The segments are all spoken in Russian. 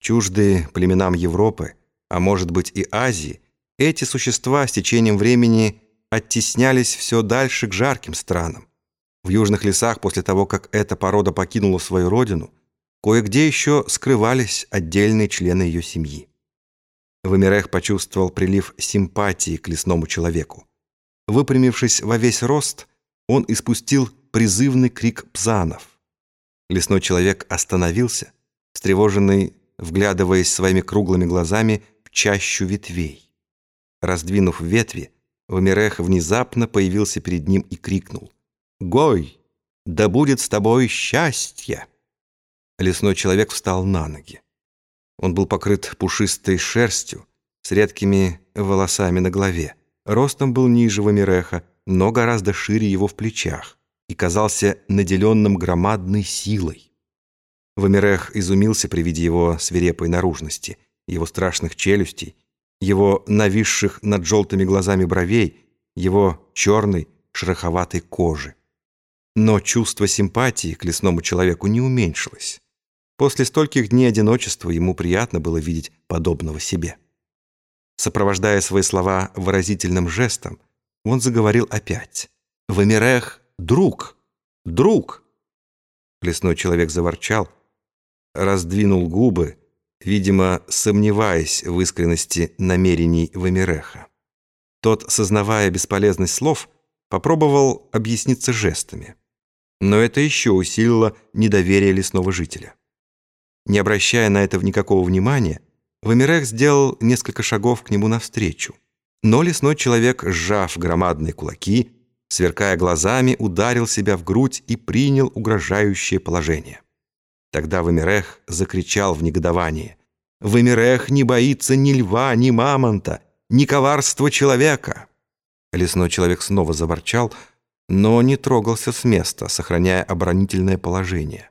Чуждые племенам Европы, а может быть и Азии, эти существа с течением времени оттеснялись все дальше к жарким странам. В южных лесах после того, как эта порода покинула свою родину, кое-где еще скрывались отдельные члены ее семьи. Вамирех почувствовал прилив симпатии к лесному человеку. Выпрямившись во весь рост, он испустил призывный крик пзанов. Лесной человек остановился, встревоженный, вглядываясь своими круглыми глазами в чащу ветвей. Раздвинув ветви, Вамирех внезапно появился перед ним и крикнул. «Гой, да будет с тобой счастье!» Лесной человек встал на ноги. Он был покрыт пушистой шерстью, с редкими волосами на голове. Ростом был ниже Вамиреха, но гораздо шире его в плечах и казался наделенным громадной силой. Вамирех изумился при виде его свирепой наружности, его страшных челюстей, его нависших над желтыми глазами бровей, его черной шероховатой кожи. Но чувство симпатии к лесному человеку не уменьшилось. После стольких дней одиночества ему приятно было видеть подобного себе. Сопровождая свои слова выразительным жестом, он заговорил опять. «Вамирех, друг! Друг!» Лесной человек заворчал, раздвинул губы, видимо, сомневаясь в искренности намерений Вамиреха. Тот, сознавая бесполезность слов, попробовал объясниться жестами. Но это еще усилило недоверие лесного жителя. Не обращая на это никакого внимания, Вамирех сделал несколько шагов к нему навстречу. Но лесной человек, сжав громадные кулаки, сверкая глазами, ударил себя в грудь и принял угрожающее положение. Тогда Вамирех закричал в негодовании. «Вамирех не боится ни льва, ни мамонта, ни коварства человека!» Лесной человек снова заворчал, но не трогался с места, сохраняя оборонительное положение.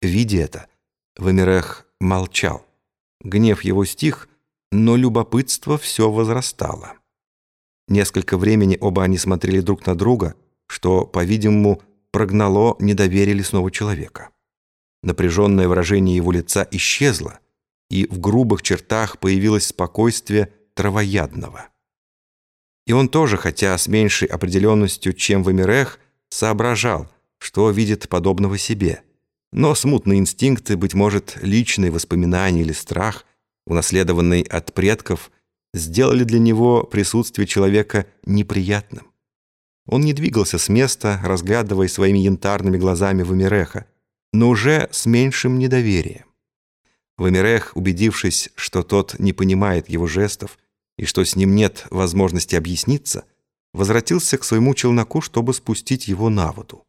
Видя это, Вамирех молчал. Гнев его стих, но любопытство все возрастало. Несколько времени оба они смотрели друг на друга, что, по-видимому, прогнало недоверие лесного человека. Напряженное выражение его лица исчезло, и в грубых чертах появилось спокойствие травоядного. И он тоже, хотя с меньшей определенностью, чем Вамирех, соображал, что видит подобного себе – но смутные инстинкты, быть может, личные воспоминания или страх, унаследованный от предков, сделали для него присутствие человека неприятным. Он не двигался с места, разглядывая своими янтарными глазами Вамиреха, но уже с меньшим недоверием. Вамирех, убедившись, что тот не понимает его жестов и что с ним нет возможности объясниться, возвратился к своему челноку, чтобы спустить его на воду.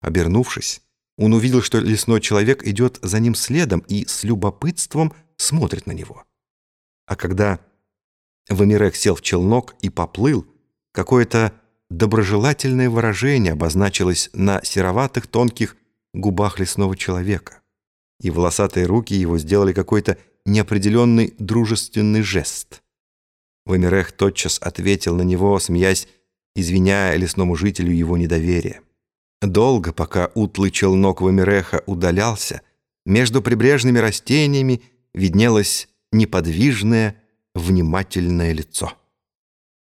Обернувшись, он увидел, что лесной человек идет за ним следом и с любопытством смотрит на него. А когда Вамирек сел в челнок и поплыл, какое-то доброжелательное выражение обозначилось на сероватых тонких губах лесного человека, и волосатые руки его сделали какой-то неопределенный дружественный жест. Вамирех тотчас ответил на него, смеясь, извиняя лесному жителю его недоверие. Долго, пока утлый челнок Вамиреха удалялся, между прибрежными растениями виднелось неподвижное, внимательное лицо.